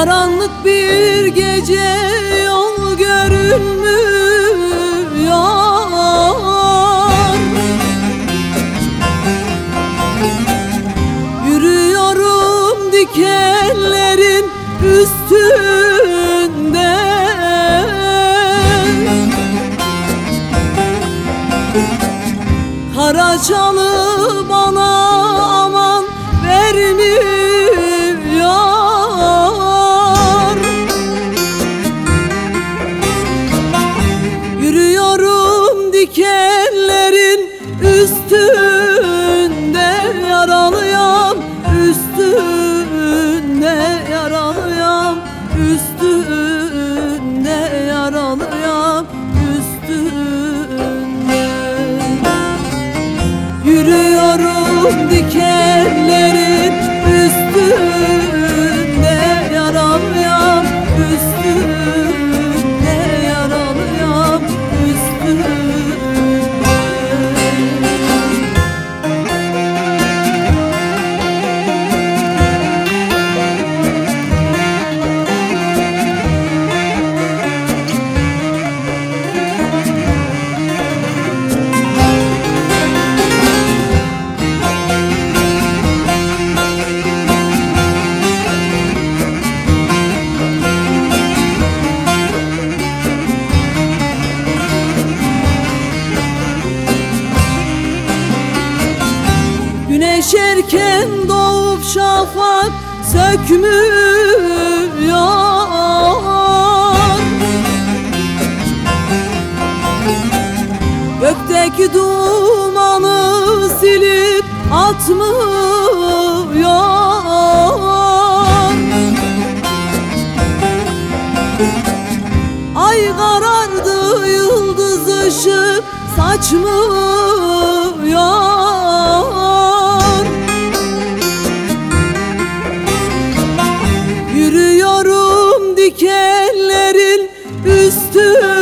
Karanlık bir gece yol görünmüyor. Yürüyorum dikenlerin üstünde. Karacalı bana dikenlerin üstünde yaralıyam üstünde yaralıyam üstünde yaralıyam üstünde. Yürüyorum dikenlerin üstünde Güneş doğup şafak sökmüyor. Gökteki dumanı silip atmıyor. Ay karardı yıldız ışık saçmıyor dikenlerin üstünde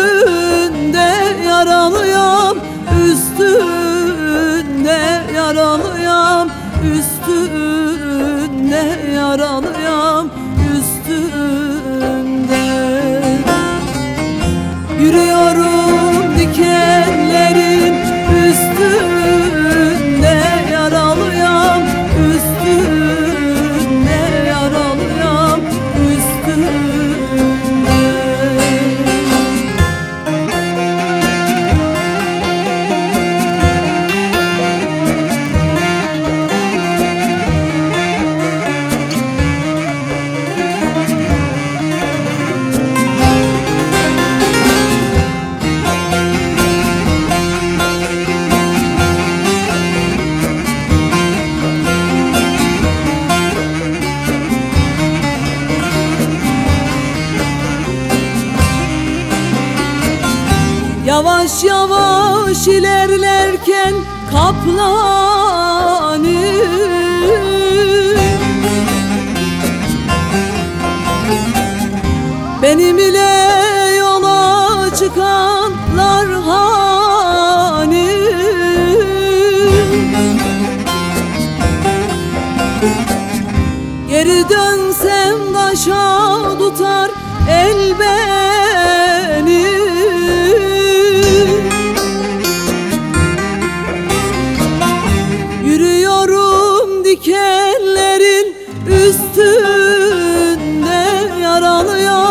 Yavaş yavaş ilerlerken kaplanı Benim ile yola çıkanlar hani Geri dönsem taşa tutar el yaralıyor